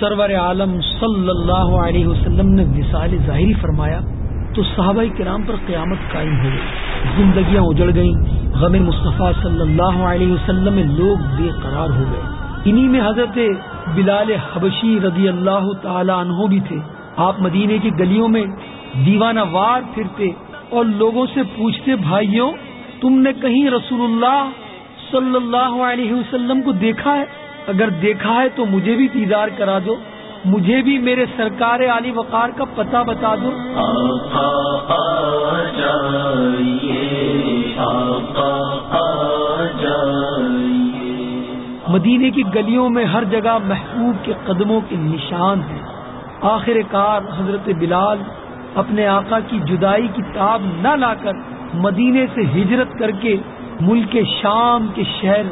سرور عالم صلی اللہ علیہ وسلم نے وصال ظاہری فرمایا تو صحابہ کرام پر قیامت قائم ہو گئی۔ زندگیاں اجڑ گئیں۔ غم مصطفیٰ صلی اللہ علیہ وسلم میں لوگ بے قرار ہو گئے۔ انہی میں حضرت بلال حبشی رضی اللہ تعالی عنہ بھی تھے۔ آپ مدینے کی گلیوں میں دیوانہ وار پھرتے اور لوگوں سے پوچھتے، بھائیوں، تم نے کہیں رسول اللہ صلی اللہ علیہ وسلم کو دیکھا ہے؟ اگر دیکھا ہے تو مجھے بھی دیدار کرا دو مجھے بھی میرے سرکار علی وقار کا پتہ بتا دو۔ مدینے کی گلیوں میں ہر جگہ محبوب کے قدموں کے نشان ہیں۔ آخر کار حضرت بلال اپنے آقا کی جدائی کی تاب نہ لا کر مدینے سے ہجرت کر کے ملک شام کے شہر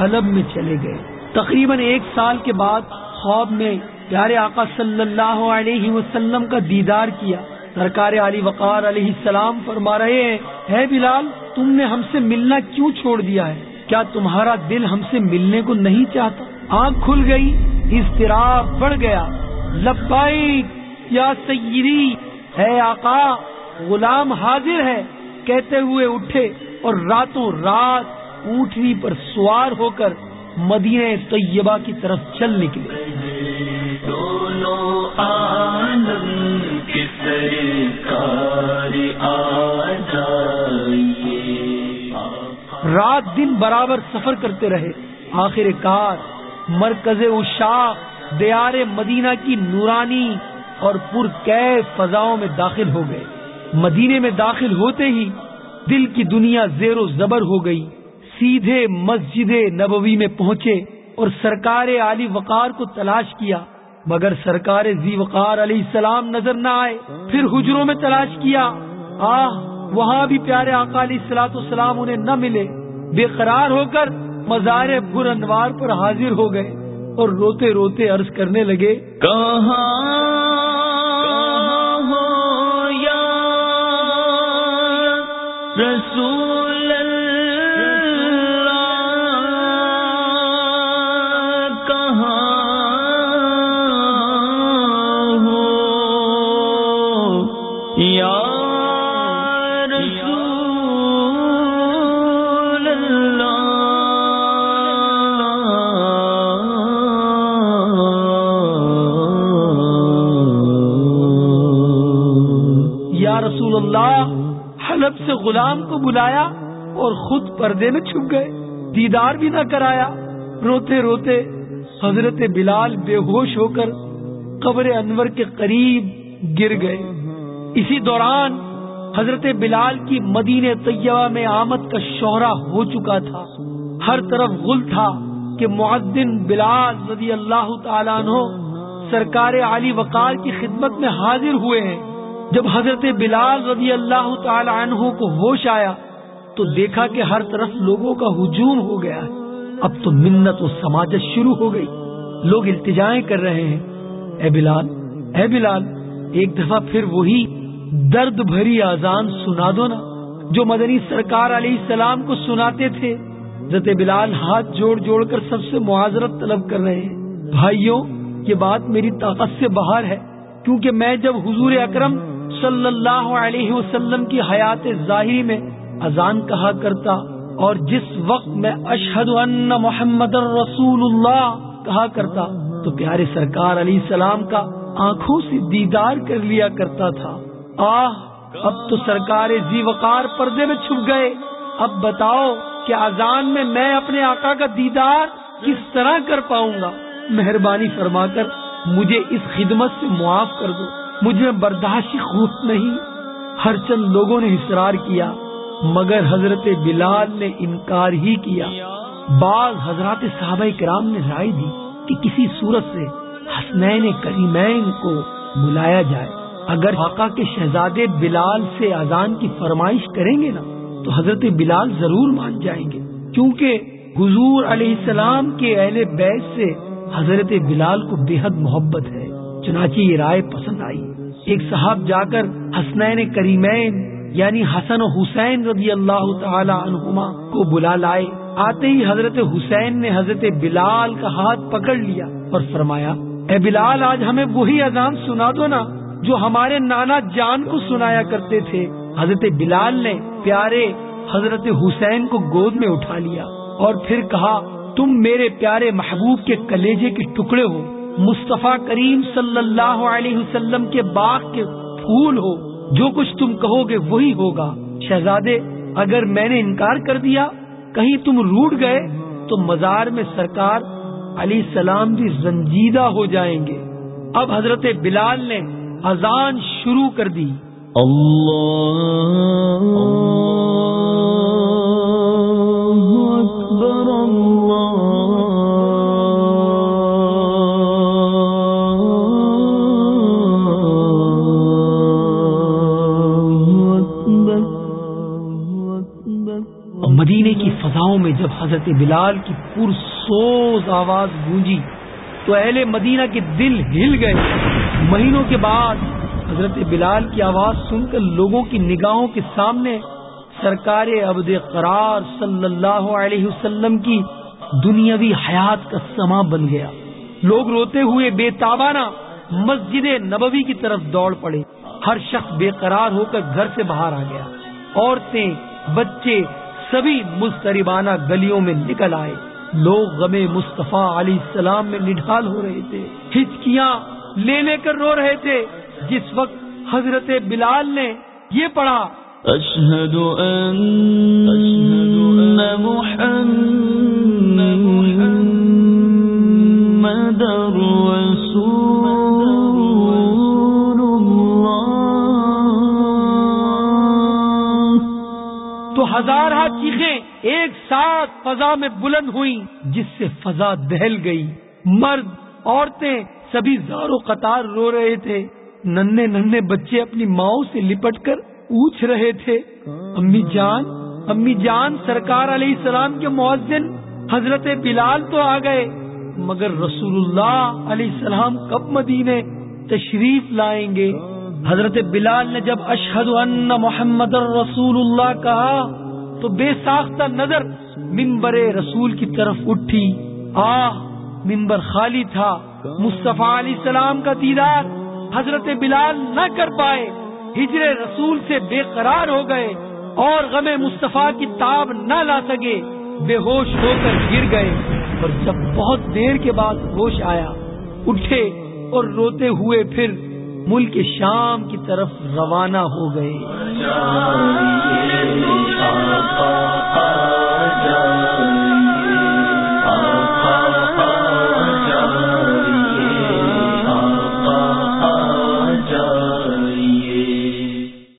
حلب میں چلے گئے۔ تقریباً ایک سال کے بعد خواب میں پیارے آقا صلی اللہ علیہ وسلم کا دیدار کیا۔ سرکار علی وقار علیہ السلام فرما رہے ہیں، اے بلال، تم نے ہم سے ملنا کیوں چھوڑ دیا ہے؟ کیا تمہارا دل ہم سے ملنے کو نہیں چاہتا؟ آنکھ کھل گئی، اضطراب بڑھ گیا۔ لبائی یا سیری ہے آقا، غلام حاضر ہے۔ کہتے ہوئے اٹھے اور راتوں رات اونٹنی پر سوار ہو کر مدینہ طیبہ کی طرف چل نکلے رات دن برابر سفر کرتے رہے۔ آخر کار مرکز اشا دیار مدینہ کی نورانی اور پر فضاؤں میں داخل ہو گئے۔ مدینے میں داخل ہوتے ہی دل کی دنیا زیر و زبر ہو گئی۔ سیدھے مسجد نبوی میں پہنچے اور سرکار علی وقار کو تلاش کیا، مگر سرکار زی وقار علیہ السلام نظر نہ آئے، پھر حجروں میں تلاش کیا۔ آہ، وہاں بھی پیارے آقا علیہ السلاۃ السلام انہیں نہ ملے۔ بے قرار ہو کر مزار پر انوار پر حاضر ہو گئے اور روتے روتے عرض کرنے لگے، کہاں سے غلام کو بلایا اور خود پردے میں چھپ گئے، دیدار بھی نہ کرایا۔ روتے روتے حضرت بلال بے ہوش ہو کر قبر انور کے قریب گر گئے۔ اسی دوران حضرت بلال کی مدین طیبہ میں آمد کا شہرا ہو چکا تھا۔ ہر طرف غل تھا کہ معدن بلال رضی اللہ تعالیٰ عنہ سرکار علی وقار کی خدمت میں حاضر ہوئے ہیں۔ جب حضرت بلال رضی اللہ تعالی عنہ کو ہوش آیا تو دیکھا کہ ہر طرف لوگوں کا ہجوم ہو گیا ہے۔ اب تو منت و سماجت شروع ہو گئی۔ لوگ التجائیں کر رہے ہیں۔ اے بلال اے بلال، ایک دفعہ پھر وہی درد بھری آزان سنا دو نا۔ جو مدنی سرکار علیہ السلام کو سناتے تھے، حضرت بلال ہاتھ جوڑ جوڑ کر سب سے معذرت طلب کر رہے ہیں۔ بھائیوں، یہ بات میری طاقت سے باہر ہے، کیونکہ میں جب حضور اکرم صلی اللہ علیہ وسلم کی حیات ظاہری میں اذان کہا کرتا اور جس وقت میں اشہد ان محمد رسول اللہ کہا کرتا، تو پیارے سرکار علیہ السلام کا آنکھوں سے دیدار کر لیا کرتا تھا۔ آہ، اب تو سرکار زی وقار پردے میں چھپ گئے۔ اب بتاؤ کہ اذان میں میں اپنے آقا کا دیدار کس طرح کر پاؤں گا؟ مہربانی فرما کر مجھے اس خدمت سے معاف کر دو۔ مجھے برداشت خوف نہیں۔ ہر چند لوگوں نے اصرار کیا، مگر حضرت بلال نے انکار ہی کیا۔ بعض حضرات صحابہ کرام نے رائے دی کہ کسی صورت سے حسنین کریمین کو بلایا جائے۔ اگر آقا کے شہزادے بلال سے اذان کی فرمائش کریں گے نا، تو حضرت بلال ضرور مان جائیں گے۔ کیونکہ حضور علیہ السلام کے اہل بیت سے حضرت بلال کو بے حد محبت ہے۔ چنانچہ یہ رائے پسند آئی۔ ایک صاحب جا کر حسنین کریمین یعنی حسن و حسین رضی اللہ تعالی عنہما کو بلا لائے۔ آتے ہی حضرت حسین نے حضرت بلال کا ہاتھ پکڑ لیا اور فرمایا، اے بلال، آج ہمیں وہی اذان سنا دو نا۔ جو ہمارے نانا جان کو سنایا کرتے تھے۔ حضرت بلال نے پیارے حضرت حسین کو گود میں اٹھا لیا اور پھر کہا، تم میرے پیارے محبوب کے کلیجے کے ٹکڑے ہو۔ مصطفیٰ کریم صلی اللہ علیہ وسلم کے باغ کے پھول ہو۔ جو کچھ تم کہو گے وہی ہوگا۔ شہزادے، اگر میں نے انکار کر دیا، کہیں تم روٹ گئے، تو مزار میں سرکار علی السلام بھی زنجیدہ ہو جائیں گے۔ اب حضرت بلال نے اذان شروع کر دی۔ اللہ اکبر اللہ مدینے کی فضاؤں میں جب حضرت بلال کی پرسوز آواز گونجی تو اہل مدینہ کے دل ہل گئے۔ مہینوں کے بعد حضرت بلال کی آواز سن کر لوگوں کی نگاہوں کے سامنے سرکار ابد قرار صلی اللہ علیہ وسلم کی دنیاوی حیات کا سما بن گیا۔ لوگ روتے ہوئے بے تابانہ مسجد نبوی کی طرف دوڑ پڑے۔ ہر شخص بے قرار ہو کر گھر سے باہر آ گیا۔ عورتیں، بچے سبھی مستربانہ گلیوں میں نکل آئے۔ لوگ غم مصطفیٰ علیہ السلام میں نڈھال ہو رہے تھے۔ ہچکیاں لے لے کر رو رہے تھے۔ جس وقت حضرت بلال نے یہ پڑھا اشہد ان محمد رسول تو ہزارہ چیخیں ایک ساتھ فضا میں بلند ہوئی جس سے فضا دہل گئی۔ مرد عورتیں سبھی زارو قطار رو رہے تھے۔ ننے ننے بچے اپنی ماؤں سے لپٹ کر پوچھ رہے تھے، امی جان امی جان، سرکار علیہ السلام کے مؤذن، حضرت بلال تو آ گئے۔ مگر رسول اللہ علیہ السلام کب مدینے تشریف لائیں گے؟ حضرت بلال نے جب اشہد ان محمد رسول اللہ کہا، تو بے ساختہ نظر ممبر رسول کی طرف اٹھی۔ آہ! ممبر خالی تھا۔ مصطفیٰ علیہ السلام کا دیدار حضرت بلال نہ کر پائے۔ ہجر رسول سے بے قرار ہو گئے اور غم مصطفیٰ کی تاب نہ لا سکے۔ بے ہوش ہو کر گر گئے۔ اور جب بہت دیر کے بعد ہوش آیا، اٹھے اور روتے ہوئے پھر ملک شام کی طرف روانہ ہو گئے۔